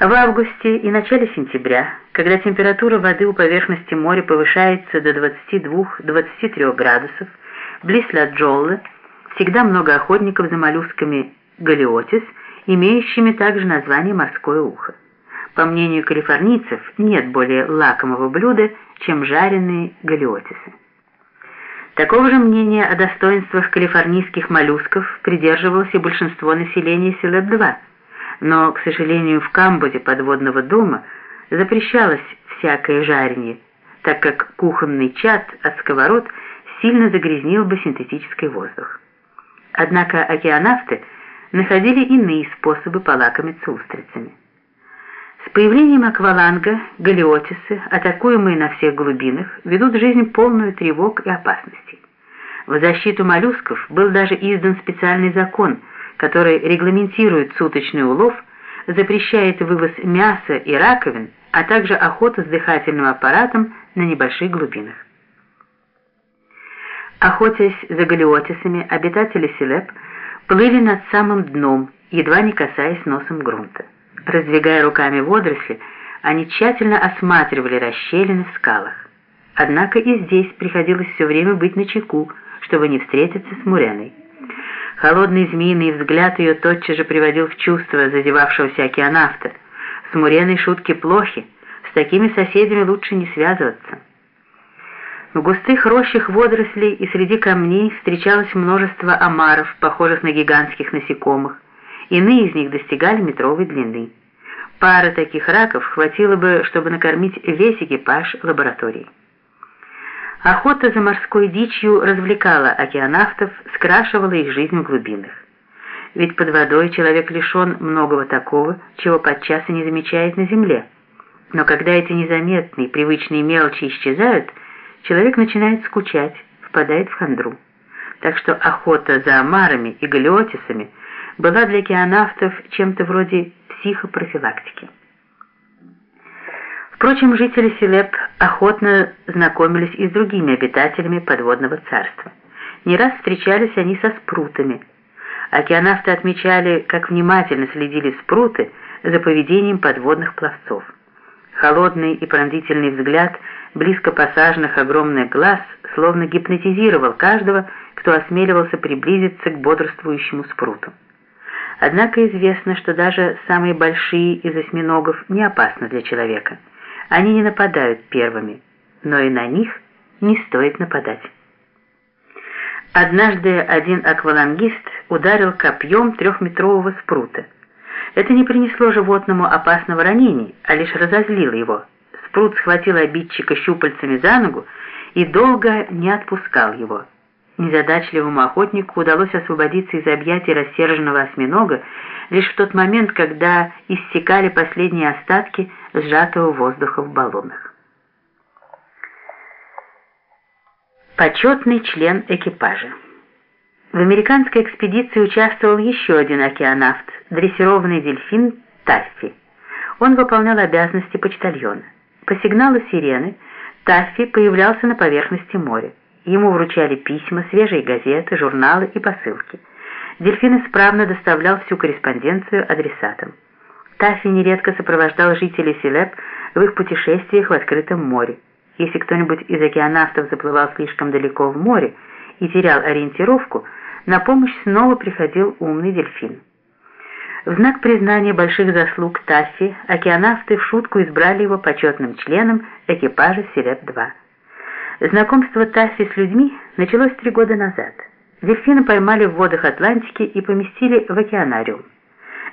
В августе и начале сентября, когда температура воды у поверхности моря повышается до 22-23 градусов, близ Ла-Джоллы всегда много охотников за моллюсками галиотис, имеющими также название морское ухо. По мнению калифорнийцев, нет более лакомого блюда, чем жареные галиотисы. Такого же мнения о достоинствах калифорнийских моллюсков придерживалось и большинство населения Силет-2, но, к сожалению, в камбузе подводного дома запрещалось всякое жарение, так как кухонный чад от сковород сильно загрязнил бы синтетический воздух. Однако океанавты находили иные способы полакомиться устрицами. С появлением акваланга галиотисы, атакуемые на всех глубинах, ведут жизнь полную тревог и опасностей. В защиту моллюсков был даже издан специальный закон, который регламентирует суточный улов, запрещает вывоз мяса и раковин, а также охоту с дыхательным аппаратом на небольших глубинах. Охотясь за галиотисами, обитатели Силеп плыли над самым дном, едва не касаясь носом грунта. Раздвигая руками водоросли, они тщательно осматривали расщелины в скалах. Однако и здесь приходилось все время быть начеку, чтобы не встретиться с Муреной. Холодный змеиный взгляд ее тотчас же приводил в чувство зазевавшегося океанавта. С Муреной шутки плохи, с такими соседями лучше не связываться. В густых рощах водорослей и среди камней встречалось множество омаров, похожих на гигантских насекомых. Иные из них достигали метровой длины. Пары таких раков хватило бы, чтобы накормить весь экипаж лаборатории. Охота за морской дичью развлекала океанавтов, скрашивала их жизнь в глубинах. Ведь под водой человек лишен многого такого, чего подчас и не замечает на земле. Но когда эти незаметные, привычные мелочи исчезают, человек начинает скучать, впадает в хандру. Так что охота за омарами и галиотисами была для океанавтов чем-то вроде психопрофилактики. Впрочем, жители Селеп охотно знакомились и с другими обитателями подводного царства. Не раз встречались они со спрутами. Океанавты отмечали, как внимательно следили спруты за поведением подводных пловцов. Холодный и пронзительный взгляд близко посаженных огромных глаз словно гипнотизировал каждого, кто осмеливался приблизиться к бодрствующему спруту. Однако известно, что даже самые большие из осьминогов не опасны для человека. Они не нападают первыми, но и на них не стоит нападать. Однажды один аквалангист ударил копьем трехметрового спрута. Это не принесло животному опасного ранения, а лишь разозлило его. Спрут схватил обидчика щупальцами за ногу и долго не отпускал его. Незадачливому охотнику удалось освободиться из объятий рассерженного осьминога лишь в тот момент, когда иссякали последние остатки сжатого воздуха в баллонах. Почетный член экипажа. В американской экспедиции участвовал еще один океанавт, дрессированный дельфин Таффи. Он выполнял обязанности почтальона. По сигналу сирены Таффи появлялся на поверхности моря. Ему вручали письма, свежие газеты, журналы и посылки. Дельфин исправно доставлял всю корреспонденцию адресатам. Таффи нередко сопровождал жителей Силеп в их путешествиях в открытом море. Если кто-нибудь из океанавтов заплывал слишком далеко в море и терял ориентировку, на помощь снова приходил умный дельфин. В знак признания больших заслуг Таффи океанавты в шутку избрали его почетным членом экипажа Силеп-2. Знакомство Тасси с людьми началось три года назад. Дельфина поймали в водах Атлантики и поместили в океанариум.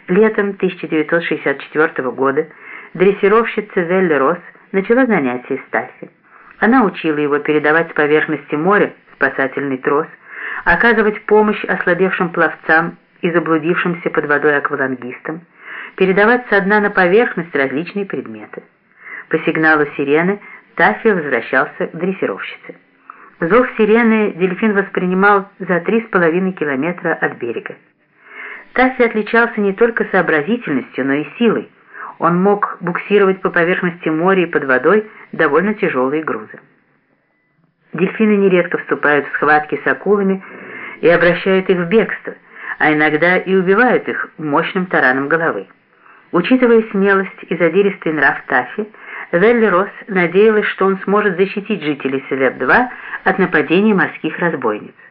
Летом 1964 года дрессировщица Велли Росс начала занятия с Тасси. Она учила его передавать с поверхности моря спасательный трос, оказывать помощь ослабевшим пловцам и заблудившимся под водой аквалангистам, передавать со дна на поверхность различные предметы. По сигналу сирены Таффи возвращался к дрессировщице. Зов сирены дельфин воспринимал за три с половиной километра от берега. Таффи отличался не только сообразительностью, но и силой. Он мог буксировать по поверхности моря и под водой довольно тяжелые грузы. Дельфины нередко вступают в схватки с акулами и обращают их в бегство, а иногда и убивают их мощным тараном головы. Учитывая смелость и задиристый нрав Таффи, Велли Росс надеялась, что он сможет защитить жителей Север-2 от нападения морских разбойниц.